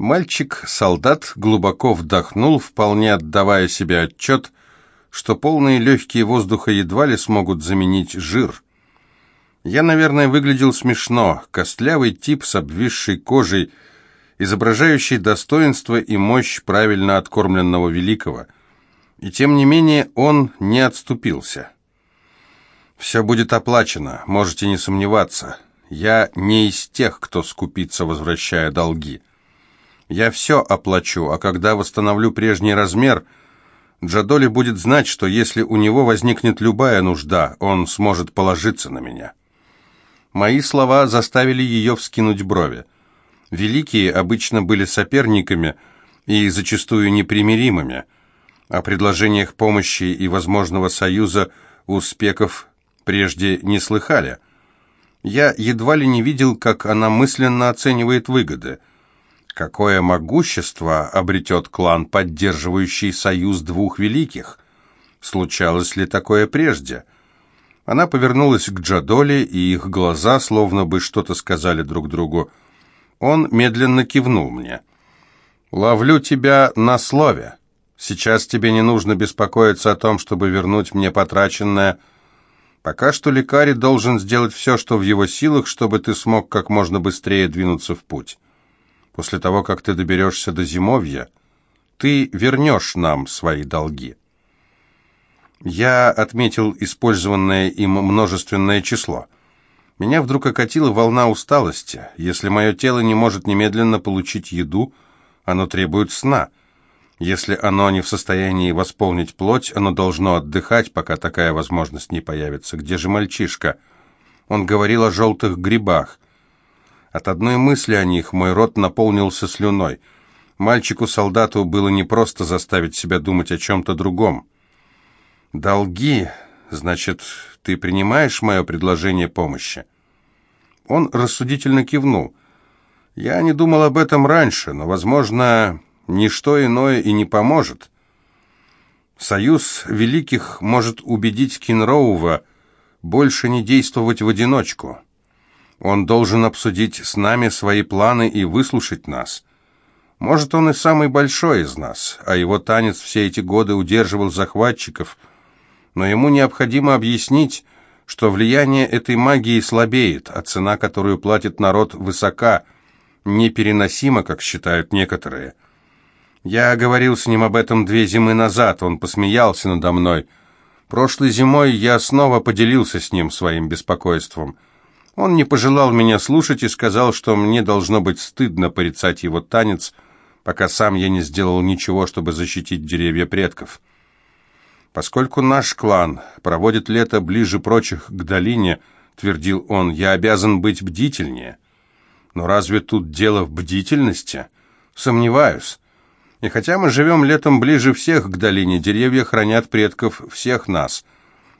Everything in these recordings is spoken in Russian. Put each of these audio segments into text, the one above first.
Мальчик-солдат глубоко вдохнул, вполне отдавая себе отчет, что полные легкие воздуха едва ли смогут заменить жир. Я, наверное, выглядел смешно, костлявый тип с обвисшей кожей, изображающий достоинство и мощь правильно откормленного великого. И тем не менее он не отступился. «Все будет оплачено, можете не сомневаться. Я не из тех, кто скупится, возвращая долги». Я все оплачу, а когда восстановлю прежний размер, Джадоли будет знать, что если у него возникнет любая нужда, он сможет положиться на меня. Мои слова заставили ее вскинуть брови. Великие обычно были соперниками и зачастую непримиримыми. О предложениях помощи и возможного союза успехов прежде не слыхали. Я едва ли не видел, как она мысленно оценивает выгоды – Какое могущество обретет клан, поддерживающий союз двух великих? Случалось ли такое прежде? Она повернулась к Джадоле, и их глаза словно бы что-то сказали друг другу. Он медленно кивнул мне. «Ловлю тебя на слове. Сейчас тебе не нужно беспокоиться о том, чтобы вернуть мне потраченное. Пока что лекарь должен сделать все, что в его силах, чтобы ты смог как можно быстрее двинуться в путь» после того, как ты доберешься до зимовья, ты вернешь нам свои долги. Я отметил использованное им множественное число. Меня вдруг окатила волна усталости. Если мое тело не может немедленно получить еду, оно требует сна. Если оно не в состоянии восполнить плоть, оно должно отдыхать, пока такая возможность не появится. Где же мальчишка? Он говорил о желтых грибах. От одной мысли о них мой рот наполнился слюной. Мальчику-солдату было непросто заставить себя думать о чем-то другом. «Долги, значит, ты принимаешь мое предложение помощи?» Он рассудительно кивнул. «Я не думал об этом раньше, но, возможно, ничто иное и не поможет. Союз Великих может убедить Кинроува больше не действовать в одиночку». Он должен обсудить с нами свои планы и выслушать нас. Может, он и самый большой из нас, а его танец все эти годы удерживал захватчиков, но ему необходимо объяснить, что влияние этой магии слабеет, а цена, которую платит народ, высока, непереносима, как считают некоторые. Я говорил с ним об этом две зимы назад, он посмеялся надо мной. Прошлой зимой я снова поделился с ним своим беспокойством – он не пожелал меня слушать и сказал, что мне должно быть стыдно порицать его танец, пока сам я не сделал ничего, чтобы защитить деревья предков. Поскольку наш клан проводит лето ближе прочих к долине, твердил он, я обязан быть бдительнее. Но разве тут дело в бдительности? Сомневаюсь. И хотя мы живем летом ближе всех к долине, деревья хранят предков всех нас —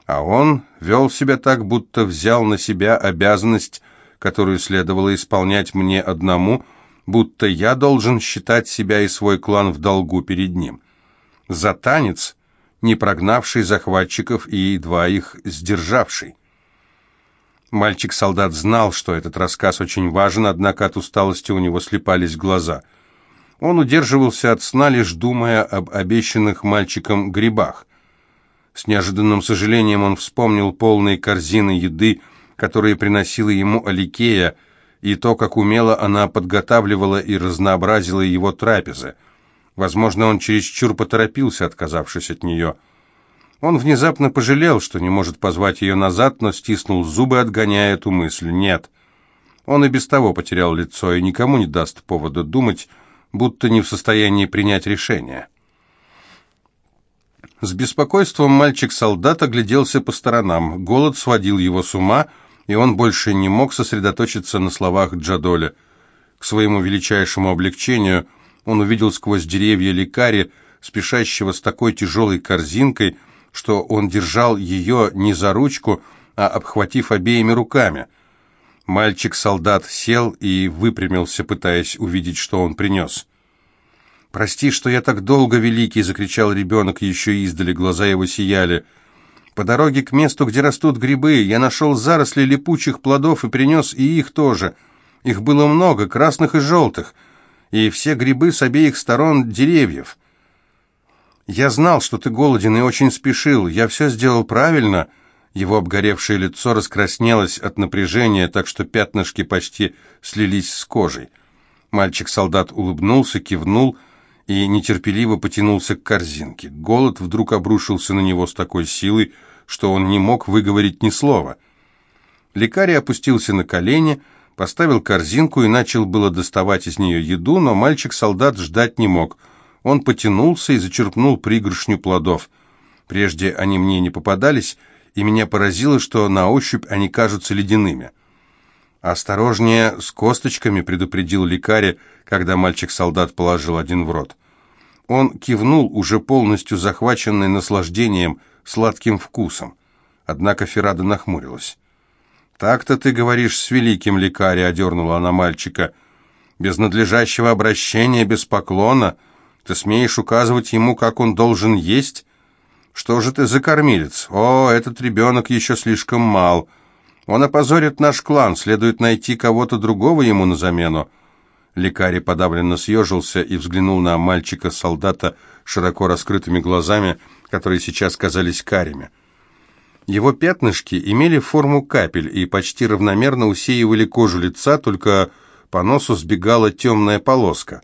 а он вел себя так, будто взял на себя обязанность, которую следовало исполнять мне одному, будто я должен считать себя и свой клан в долгу перед ним. За танец, не прогнавший захватчиков и едва их сдержавший. Мальчик-солдат знал, что этот рассказ очень важен, однако от усталости у него слепались глаза. Он удерживался от сна, лишь думая об обещанных мальчиком грибах. С неожиданным сожалением он вспомнил полные корзины еды, которые приносила ему Аликея, и то, как умело она подготавливала и разнообразила его трапезы. Возможно, он чересчур поторопился, отказавшись от нее. Он внезапно пожалел, что не может позвать ее назад, но стиснул зубы, отгоняя эту мысль. Нет. Он и без того потерял лицо и никому не даст повода думать, будто не в состоянии принять решение. С беспокойством мальчик-солдат огляделся по сторонам. Голод сводил его с ума, и он больше не мог сосредоточиться на словах Джадоля. К своему величайшему облегчению он увидел сквозь деревья лекари, спешащего с такой тяжелой корзинкой, что он держал ее не за ручку, а обхватив обеими руками. Мальчик-солдат сел и выпрямился, пытаясь увидеть, что он принес. «Прости, что я так долго, Великий!» — закричал ребенок, еще издали, глаза его сияли. «По дороге к месту, где растут грибы, я нашел заросли липучих плодов и принес и их тоже. Их было много, красных и желтых. и все грибы с обеих сторон деревьев. Я знал, что ты голоден и очень спешил. Я все сделал правильно». Его обгоревшее лицо раскраснелось от напряжения, так что пятнышки почти слились с кожей. Мальчик-солдат улыбнулся, кивнул и нетерпеливо потянулся к корзинке. Голод вдруг обрушился на него с такой силой, что он не мог выговорить ни слова. Лекарь опустился на колени, поставил корзинку и начал было доставать из нее еду, но мальчик-солдат ждать не мог. Он потянулся и зачерпнул пригоршню плодов. Прежде они мне не попадались, и меня поразило, что на ощупь они кажутся ледяными. «Осторожнее с косточками», — предупредил лекарь, когда мальчик-солдат положил один в рот. Он кивнул, уже полностью захваченный наслаждением, сладким вкусом. Однако Феррада нахмурилась. «Так-то ты говоришь с великим лекарем», — одернула она мальчика. «Без надлежащего обращения, без поклона. Ты смеешь указывать ему, как он должен есть? Что же ты за кормилец? О, этот ребенок еще слишком мал». Он опозорит наш клан, следует найти кого-то другого ему на замену. Лекарь подавленно съежился и взглянул на мальчика-солдата широко раскрытыми глазами, которые сейчас казались карими. Его пятнышки имели форму капель и почти равномерно усеивали кожу лица, только по носу сбегала темная полоска.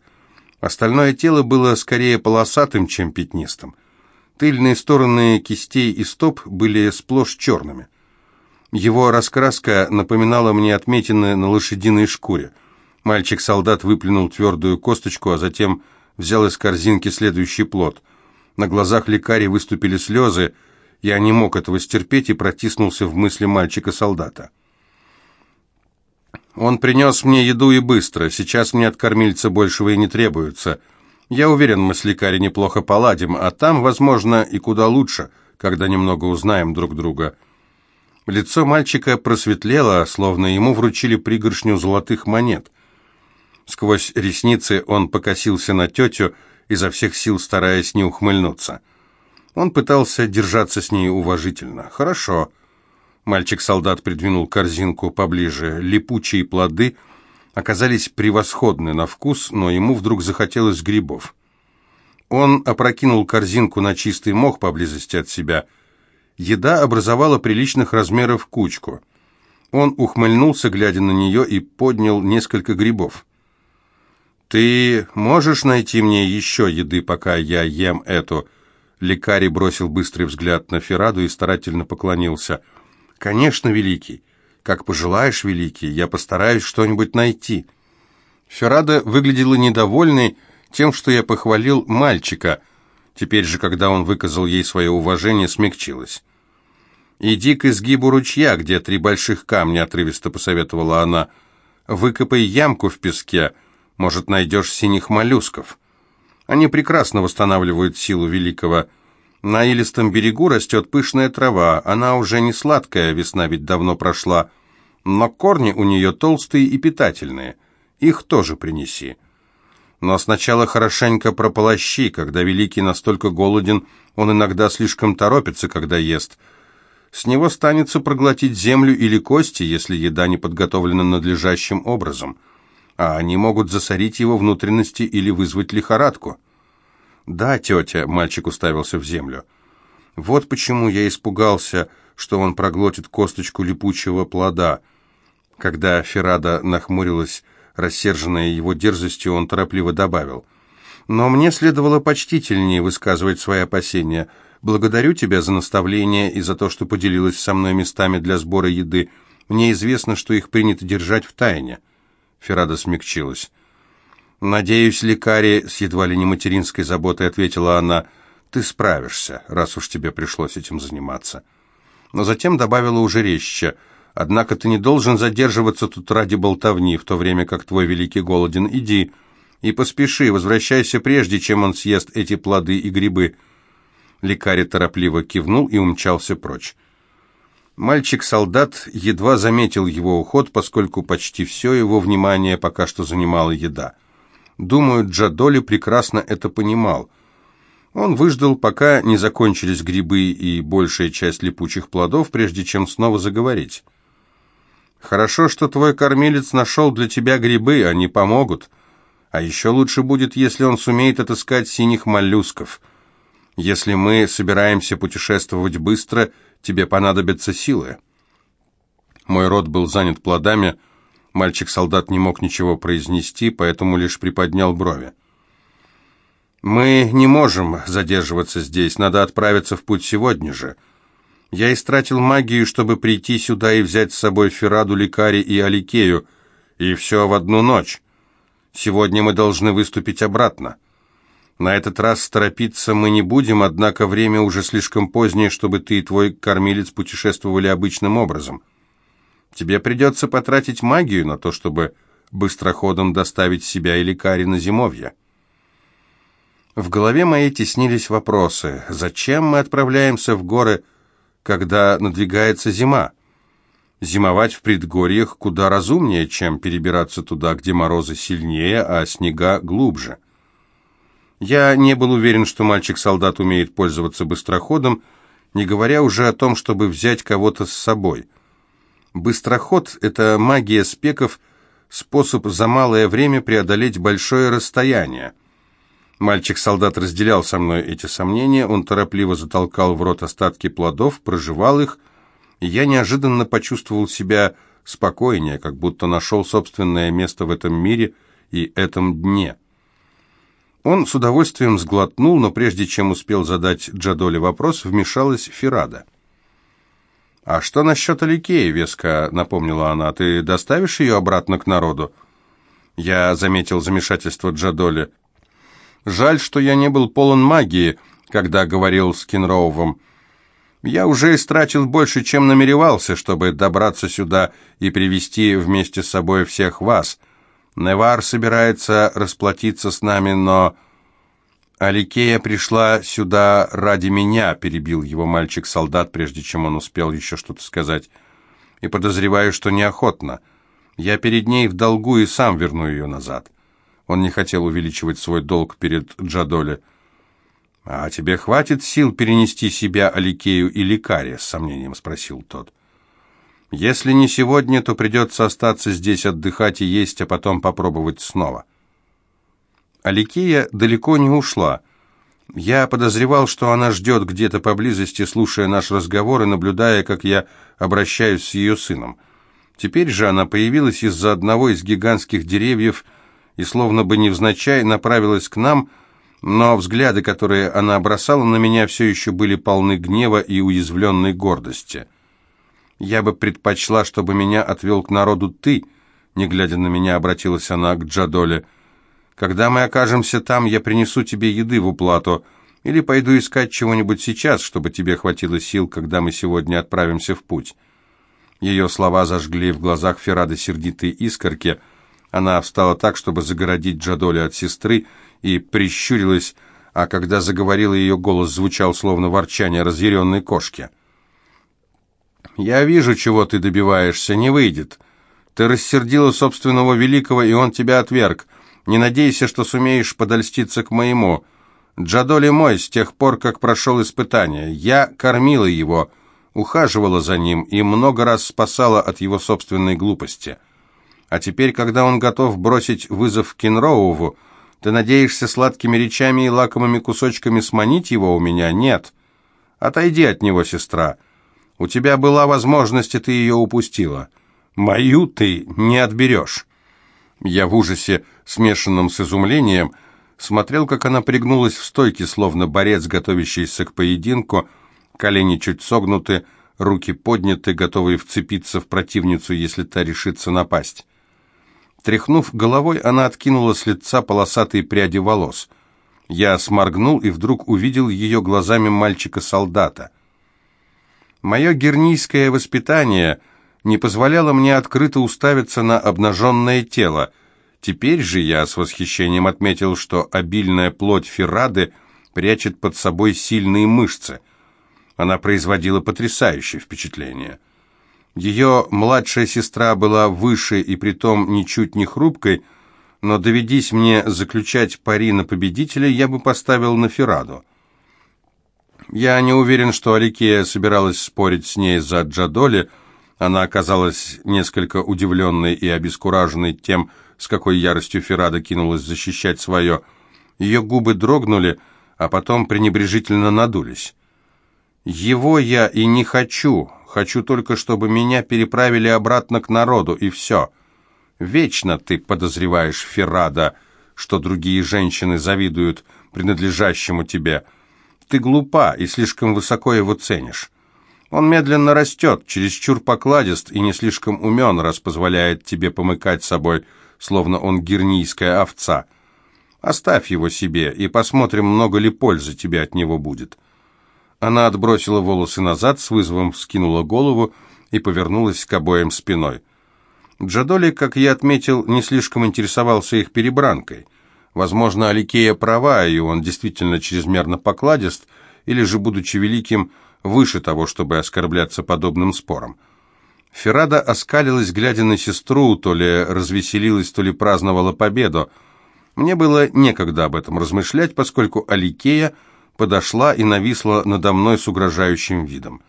Остальное тело было скорее полосатым, чем пятнистым. Тыльные стороны кистей и стоп были сплошь черными. Его раскраска напоминала мне отметины на лошадиной шкуре. Мальчик-солдат выплюнул твердую косточку, а затем взял из корзинки следующий плод. На глазах лекаря выступили слезы. Я не мог этого стерпеть и протиснулся в мысли мальчика-солдата. Он принес мне еду и быстро. Сейчас мне от кормильца большего и не требуется. Я уверен, мы с лекарем неплохо поладим, а там, возможно, и куда лучше, когда немного узнаем друг друга. Лицо мальчика просветлело, словно ему вручили пригоршню золотых монет. Сквозь ресницы он покосился на тетю, изо всех сил стараясь не ухмыльнуться. Он пытался держаться с ней уважительно. «Хорошо». Мальчик-солдат придвинул корзинку поближе. Липучие плоды оказались превосходны на вкус, но ему вдруг захотелось грибов. Он опрокинул корзинку на чистый мох поблизости от себя – Еда образовала приличных размеров кучку. Он ухмыльнулся, глядя на нее, и поднял несколько грибов. «Ты можешь найти мне еще еды, пока я ем эту?» Лекарий бросил быстрый взгляд на Фераду и старательно поклонился. «Конечно, Великий. Как пожелаешь, Великий, я постараюсь что-нибудь найти». Феррада выглядела недовольной тем, что я похвалил мальчика. Теперь же, когда он выказал ей свое уважение, смягчилась. «Иди к изгибу ручья, где три больших камня», — отрывисто посоветовала она. «Выкопай ямку в песке, может, найдешь синих моллюсков. Они прекрасно восстанавливают силу великого. На илистом берегу растет пышная трава, она уже не сладкая, весна ведь давно прошла, но корни у нее толстые и питательные. Их тоже принеси. Но сначала хорошенько прополощи, когда великий настолько голоден, он иногда слишком торопится, когда ест». С него станется проглотить землю или кости, если еда не подготовлена надлежащим образом, а они могут засорить его внутренности или вызвать лихорадку. «Да, тетя», — мальчик уставился в землю. «Вот почему я испугался, что он проглотит косточку липучего плода». Когда Феррада нахмурилась, рассерженная его дерзостью, он торопливо добавил. «Но мне следовало почтительнее высказывать свои опасения». Благодарю тебя за наставление и за то, что поделилась со мной местами для сбора еды. Мне известно, что их принято держать в тайне». Феррада смягчилась. «Надеюсь, лекари, с едва ли не материнской заботой ответила она, ты справишься, раз уж тебе пришлось этим заниматься». Но затем добавила уже резче, «Однако ты не должен задерживаться тут ради болтовни, в то время как твой великий голоден. Иди и поспеши, возвращайся прежде, чем он съест эти плоды и грибы». Лекарь торопливо кивнул и умчался прочь. Мальчик-солдат едва заметил его уход, поскольку почти все его внимание пока что занимала еда. Думаю, Джадоли прекрасно это понимал. Он выждал, пока не закончились грибы и большая часть липучих плодов, прежде чем снова заговорить. «Хорошо, что твой кормилец нашел для тебя грибы, они помогут. А еще лучше будет, если он сумеет отыскать синих моллюсков. Если мы собираемся путешествовать быстро, тебе понадобятся силы. Мой рот был занят плодами, мальчик-солдат не мог ничего произнести, поэтому лишь приподнял брови. «Мы не можем задерживаться здесь, надо отправиться в путь сегодня же. Я истратил магию, чтобы прийти сюда и взять с собой Фераду, Ликари и Аликею, и все в одну ночь. Сегодня мы должны выступить обратно. На этот раз торопиться мы не будем, однако время уже слишком позднее, чтобы ты и твой кормилец путешествовали обычным образом. Тебе придется потратить магию на то, чтобы быстроходом доставить себя и Ликари на зимовье. В голове моей теснились вопросы. Зачем мы отправляемся в горы, когда надвигается зима? Зимовать в предгорьях куда разумнее, чем перебираться туда, где морозы сильнее, а снега глубже. Я не был уверен, что мальчик-солдат умеет пользоваться быстроходом, не говоря уже о том, чтобы взять кого-то с собой. Быстроход — это магия спеков, способ за малое время преодолеть большое расстояние. Мальчик-солдат разделял со мной эти сомнения, он торопливо затолкал в рот остатки плодов, прожевал их, и я неожиданно почувствовал себя спокойнее, как будто нашел собственное место в этом мире и этом дне. Он с удовольствием сглотнул, но прежде чем успел задать Джадоле вопрос, вмешалась Ферада. «А что насчет Аликея?» — веско напомнила она. «Ты доставишь ее обратно к народу?» Я заметил замешательство Джадоли. «Жаль, что я не был полон магии, когда говорил с Кенроувом. Я уже истратил больше, чем намеревался, чтобы добраться сюда и привести вместе с собой всех вас. Невар собирается расплатиться с нами, но... Аликея пришла сюда ради меня, перебил его мальчик-солдат, прежде чем он успел еще что-то сказать. И подозреваю, что неохотно. Я перед ней в долгу и сам верну ее назад. Он не хотел увеличивать свой долг перед Джадоле. «А тебе хватит сил перенести себя, Аликею и Лекаре?» — с сомнением спросил тот. «Если не сегодня, то придется остаться здесь отдыхать и есть, а потом попробовать снова». Аликея далеко не ушла. Я подозревал, что она ждет где-то поблизости, слушая наш разговор и наблюдая, как я обращаюсь с ее сыном. Теперь же она появилась из-за одного из гигантских деревьев и, словно бы невзначай, направилась к нам — но взгляды, которые она бросала на меня, все еще были полны гнева и уязвленной гордости. «Я бы предпочла, чтобы меня отвел к народу ты», не глядя на меня, обратилась она к Джадоле. «Когда мы окажемся там, я принесу тебе еды в уплату, или пойду искать чего-нибудь сейчас, чтобы тебе хватило сил, когда мы сегодня отправимся в путь». Ее слова зажгли в глазах Феррады сердитые искорки. Она встала так, чтобы загородить Джадоле от сестры, и прищурилась, а когда заговорила, ее голос звучал словно ворчание разъяренной кошки. «Я вижу, чего ты добиваешься, не выйдет. Ты рассердила собственного великого, и он тебя отверг. Не надейся, что сумеешь подольститься к моему. Джадоли мой с тех пор, как прошел испытание. Я кормила его, ухаживала за ним и много раз спасала от его собственной глупости. А теперь, когда он готов бросить вызов Кенроуву, ты надеешься сладкими речами и лакомыми кусочками сманить его у меня? Нет. Отойди от него, сестра. У тебя была возможность, и ты ее упустила. Мою ты не отберешь». Я в ужасе, смешанном с изумлением, смотрел, как она пригнулась в стойке, словно борец, готовящийся к поединку, колени чуть согнуты, руки подняты, готовые вцепиться в противницу, если та решится напасть. Тряхнув головой, она откинула с лица полосатые пряди волос. Я сморгнул и вдруг увидел ее глазами мальчика-солдата. Мое гернийское воспитание не позволяло мне открыто уставиться на обнаженное тело. Теперь же я с восхищением отметил, что обильная плоть Феррады прячет под собой сильные мышцы. Она производила потрясающее впечатление. Ее младшая сестра была выше и притом ничуть не хрупкой, но доведись мне заключать пари на победителя, я бы поставил на Фераду. Я не уверен, что Аликея собиралась спорить с ней за Джадоли. Она оказалась несколько удивленной и обескураженной тем, с какой яростью Феррада кинулась защищать свое. Ее губы дрогнули, а потом пренебрежительно надулись. «Его я и не хочу. Хочу только, чтобы меня переправили обратно к народу, и все. Вечно ты подозреваешь Феррада, что другие женщины завидуют принадлежащему тебе. Ты глупа и слишком высоко его ценишь. Он медленно растет, чересчур покладист и не слишком умен, раз позволяет тебе помыкать собой, словно он гернийская овца. Оставь его себе и посмотрим, много ли пользы тебе от него будет». Она отбросила волосы назад, с вызовом вскинула голову и повернулась к обоим спиной. Джадоли, как я отметил, не слишком интересовался их перебранкой. Возможно, Аликея права, и он действительно чрезмерно покладист, или же, будучи великим, выше того, чтобы оскорбляться подобным спором. Феррада оскалилась, глядя на сестру, то ли развеселилась, то ли праздновала победу. Мне было некогда об этом размышлять, поскольку Аликея подошла и нависла надо мной с угрожающим видом.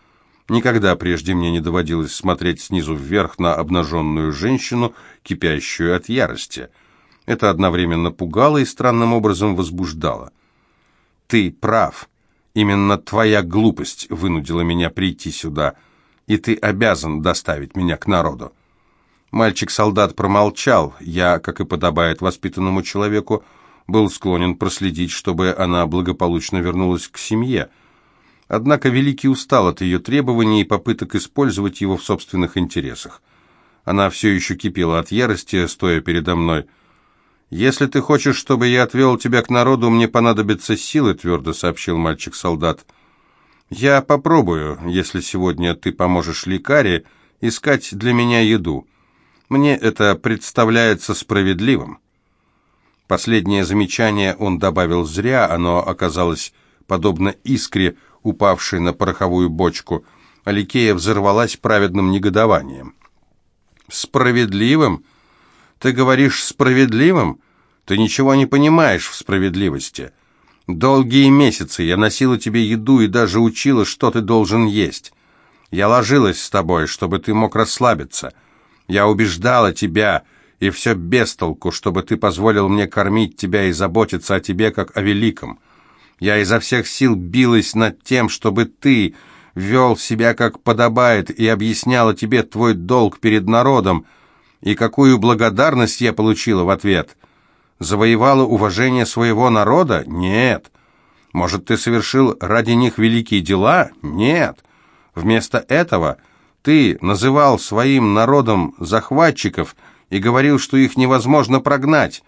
Никогда прежде мне не доводилось смотреть снизу вверх на обнаженную женщину, кипящую от ярости. Это одновременно пугало и странным образом возбуждало. «Ты прав. Именно твоя глупость вынудила меня прийти сюда, и ты обязан доставить меня к народу». Мальчик-солдат промолчал. Я, как и подобает воспитанному человеку, был склонен проследить, чтобы она благополучно вернулась к семье. Однако Великий устал от ее требований и попыток использовать его в собственных интересах. Она все еще кипела от ярости, стоя передо мной. «Если ты хочешь, чтобы я отвел тебя к народу, мне понадобятся силы», — твердо сообщил мальчик-солдат. «Я попробую, если сегодня ты поможешь лекаре, искать для меня еду. Мне это представляется справедливым». Последнее замечание он добавил зря, оно оказалось подобно искре, упавшей на пороховую бочку. Аликея взорвалась праведным негодованием. «Справедливым? Ты говоришь справедливым? Ты ничего не понимаешь в справедливости. Долгие месяцы я носила тебе еду и даже учила, что ты должен есть. Я ложилась с тобой, чтобы ты мог расслабиться. Я убеждала тебя, и все без толку, чтобы ты позволил мне кормить тебя и заботиться о тебе, как о великом. Я изо всех сил билась над тем, чтобы ты вел себя как подобает и объясняла тебе твой долг перед народом, и какую благодарность я получила в ответ. Завоевала уважение своего народа? Нет. Может, ты совершил ради них великие дела? Нет. Вместо этого ты называл своим народом захватчиков – и говорил, что их невозможно прогнать.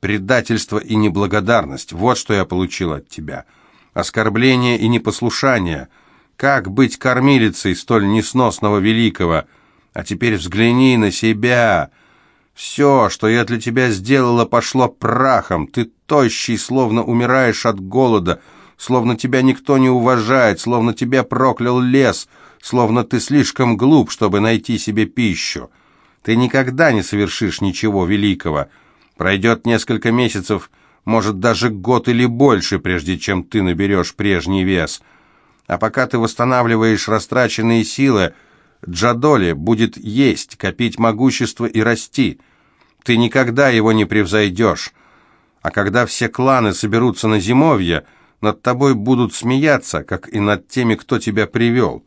Предательство и неблагодарность – вот что я получил от тебя. Оскорбление и непослушание. Как быть кормилицей столь несносного великого? А теперь взгляни на себя. Все, что я для тебя сделала, пошло прахом. Ты тощий, словно умираешь от голода, словно тебя никто не уважает, словно тебя проклял лес, словно ты слишком глуп, чтобы найти себе пищу. Ты никогда не совершишь ничего великого. Пройдет несколько месяцев, может, даже год или больше, прежде чем ты наберешь прежний вес. А пока ты восстанавливаешь растраченные силы, Джадоли будет есть, копить могущество и расти. Ты никогда его не превзойдешь. А когда все кланы соберутся на зимовье, над тобой будут смеяться, как и над теми, кто тебя привел.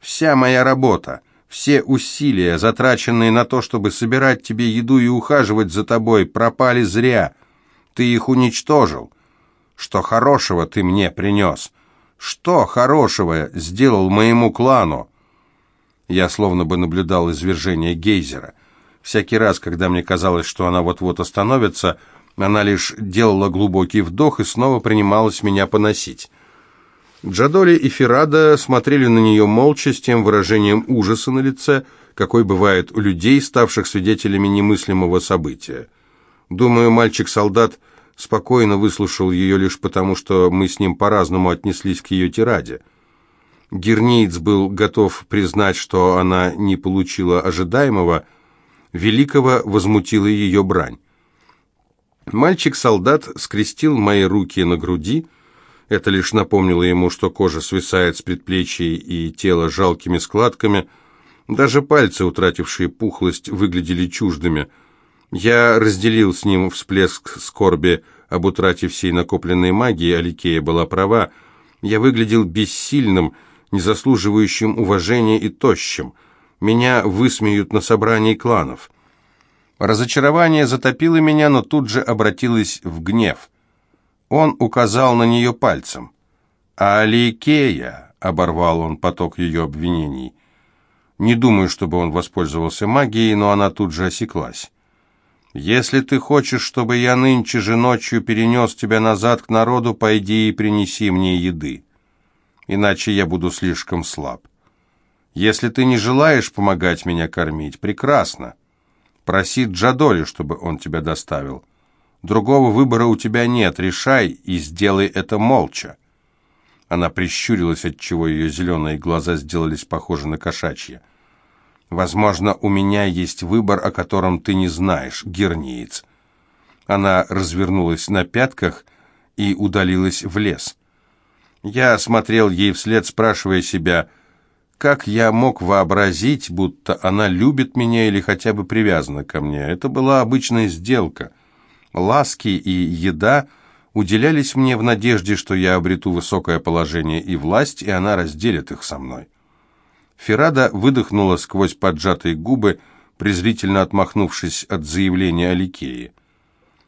Вся моя работа — все усилия, затраченные на то, чтобы собирать тебе еду и ухаживать за тобой, пропали зря. Ты их уничтожил. Что хорошего ты мне принес? Что хорошего сделал моему клану? Я словно бы наблюдал извержение гейзера. Всякий раз, когда мне казалось, что она вот-вот остановится, она лишь делала глубокий вдох и снова принималась меня поносить. Джадоли и Феррада смотрели на нее молча, с тем выражением ужаса на лице, какой бывает у людей, ставших свидетелями немыслимого события. Думаю, мальчик-солдат спокойно выслушал ее лишь потому, что мы с ним по-разному отнеслись к ее тираде. Герниц был готов признать, что она не получила ожидаемого, Великого возмутила ее брань. Мальчик-солдат скрестил мои руки на груди, это лишь напомнило ему, что кожа свисает с предплечий и тело жалкими складками. Даже пальцы, утратившие пухлость, выглядели чуждыми. Я разделил с ним всплеск скорби об утрате всей накопленной магии, Аликея была права. Я выглядел бессильным, незаслуживающим уважения и тощим. Меня высмеют на собрании кланов. Разочарование затопило меня, но тут же обратилось в гнев. Он указал на нее пальцем. «Аликея!» — оборвал он поток ее обвинений. Не думаю, чтобы он воспользовался магией, но она тут же осеклась. «Если ты хочешь, чтобы я нынче же ночью перенес тебя назад к народу, пойди и принеси мне еды. Иначе я буду слишком слаб. Если ты не желаешь помогать меня кормить, прекрасно. Проси Джадоли, чтобы он тебя доставил. Другого выбора у тебя нет, решай и сделай это молча». Она прищурилась, отчего ее зеленые глаза сделались похожи на кошачьи. Возможно, у меня есть выбор, о котором ты не знаешь, герниец. Она развернулась на пятках и удалилась в лес. Я смотрел ей вслед, спрашивая себя, как я мог вообразить, будто она любит меня или хотя бы привязана ко мне. Это была обычная сделка. Ласки и еда уделялись мне в надежде, что я обрету высокое положение и власть, и она разделит их со мной. Ферада выдохнула сквозь поджатые губы, презрительно отмахнувшись от заявления Аликеи.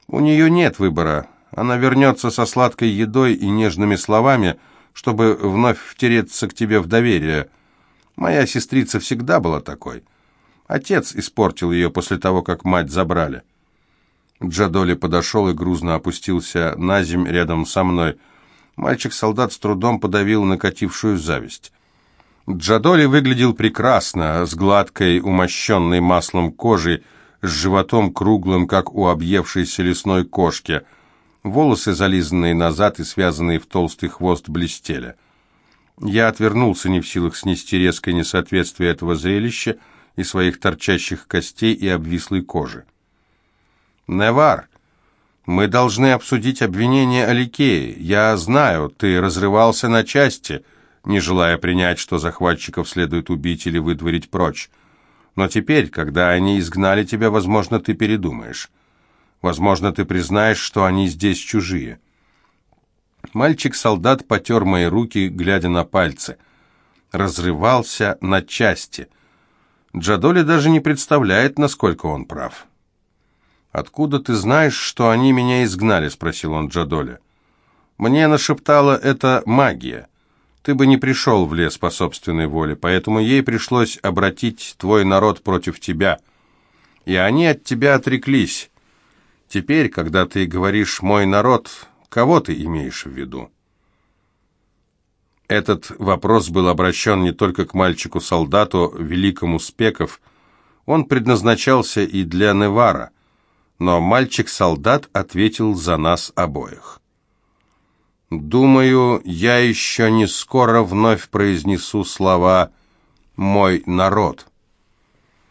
«У нее нет выбора. Она вернется со сладкой едой и нежными словами, чтобы вновь втереться к тебе в доверие. Моя сестрица всегда была такой. Отец испортил ее после того, как мать забрали». Джадоли подошел и грузно опустился на земь рядом со мной. Мальчик-солдат с трудом подавил накатившую зависть. Джадоли выглядел прекрасно, с гладкой, умощенной маслом кожей, с животом круглым, как у объевшейся лесной кошки. Волосы, зализанные назад и связанные в толстый хвост, блестели. Я отвернулся, не в силах снести резкое несоответствие этого зрелища и своих торчащих костей и обвислой кожи. «Невар, мы должны обсудить обвинение Аликеи. Я знаю, ты разрывался на части», не желая принять, что захватчиков следует убить или выдворить прочь. Но теперь, когда они изгнали тебя, возможно, ты передумаешь. Возможно, ты признаешь, что они здесь чужие. Мальчик-солдат потер мои руки, глядя на пальцы. Разрывался на части. Джадоли даже не представляет, насколько он прав. «Откуда ты знаешь, что они меня изгнали?» — спросил он Джадоли. «Мне нашептала это магия ты бы не пришел в лес по собственной воле, поэтому ей пришлось обратить твой народ против тебя. И они от тебя отреклись. Теперь, когда ты говоришь «мой народ», кого ты имеешь в виду? Этот вопрос был обращен не только к мальчику-солдату, великому Спеков, он предназначался и для Невара, но мальчик-солдат ответил за нас обоих. Думаю, я еще не скоро вновь произнесу слова «мой народ».